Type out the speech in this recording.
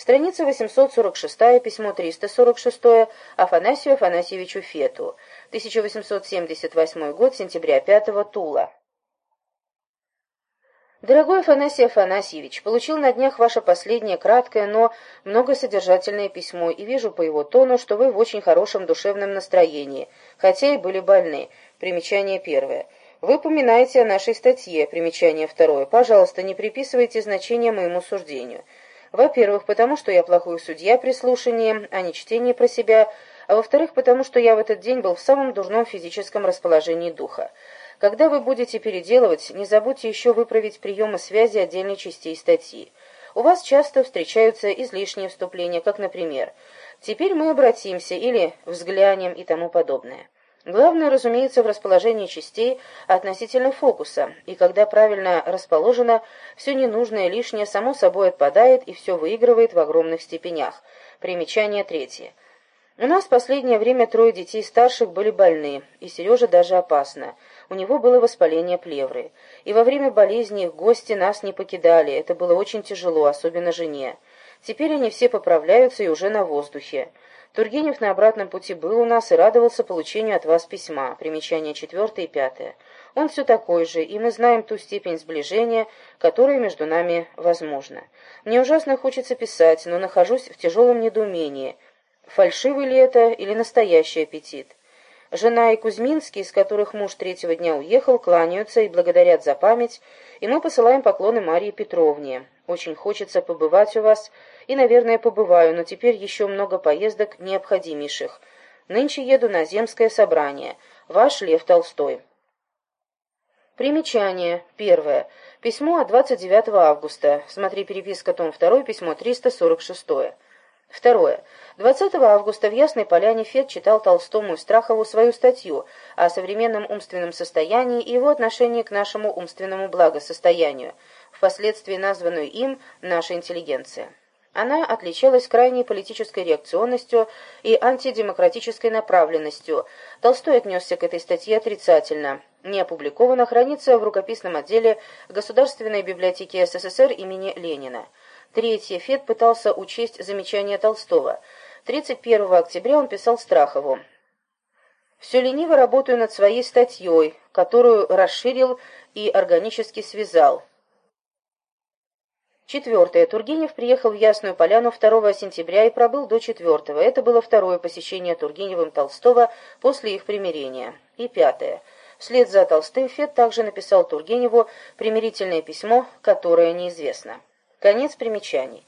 Страница 846, письмо 346 Афанасию Афанасьевичу Фету. 1878 год, сентября 5 Тула. Дорогой Афанасий Афанасьевич, получил на днях ваше последнее краткое, но многосодержательное письмо и вижу по его тону, что вы в очень хорошем душевном настроении, хотя и были больны. Примечание первое. Вы упоминаете о нашей статье. Примечание второе. Пожалуйста, не приписывайте значения моему суждению. Во-первых, потому что я плохой судья при слушании, а не чтении про себя, а во-вторых, потому что я в этот день был в самом дурном физическом расположении духа. Когда вы будете переделывать, не забудьте еще выправить приемы связи отдельной частей статьи. У вас часто встречаются излишние вступления, как, например, «теперь мы обратимся» или «взглянем» и тому подобное. Главное, разумеется, в расположении частей относительно фокуса, и когда правильно расположено, все ненужное лишнее само собой отпадает и все выигрывает в огромных степенях. Примечание третье. У нас в последнее время трое детей старших были больны, и Сережа даже опасно. У него было воспаление плевры. И во время болезни гости нас не покидали, это было очень тяжело, особенно жене. Теперь они все поправляются и уже на воздухе. Тургенев на обратном пути был у нас и радовался получению от вас письма. Примечания четвертое и пятое. Он все такой же, и мы знаем ту степень сближения, которая между нами возможна. Мне ужасно хочется писать, но нахожусь в тяжелом недоумении – фальшивый ли это или настоящий аппетит. Жена и Кузьминский, из которых муж третьего дня уехал, кланяются и благодарят за память, и мы посылаем поклоны Марии Петровне. Очень хочется побывать у вас, и, наверное, побываю, но теперь еще много поездок необходимейших. Нынче еду на земское собрание. Ваш Лев Толстой. Примечание. Первое. Письмо от 29 августа. Смотри переписка, том 2, письмо 346. Второе. 20 августа в Ясной Поляне Фет читал Толстому и Страхову свою статью о современном умственном состоянии и его отношении к нашему умственному благосостоянию, впоследствии названную им «наша интеллигенция». Она отличалась крайней политической реакционностью и антидемократической направленностью. Толстой отнесся к этой статье отрицательно. Не опубликована, хранится в рукописном отделе Государственной библиотеки СССР имени Ленина. Третье. Фет пытался учесть замечания Толстого. 31 октября он писал Страхову. «Все лениво работаю над своей статьей, которую расширил и органически связал». Четвертое. Тургенев приехал в Ясную Поляну 2 сентября и пробыл до 4 Это было второе посещение Тургеневым Толстого после их примирения. И пятое. Вслед за Толстым Фет также написал Тургеневу примирительное письмо, которое неизвестно. Конец примечаний.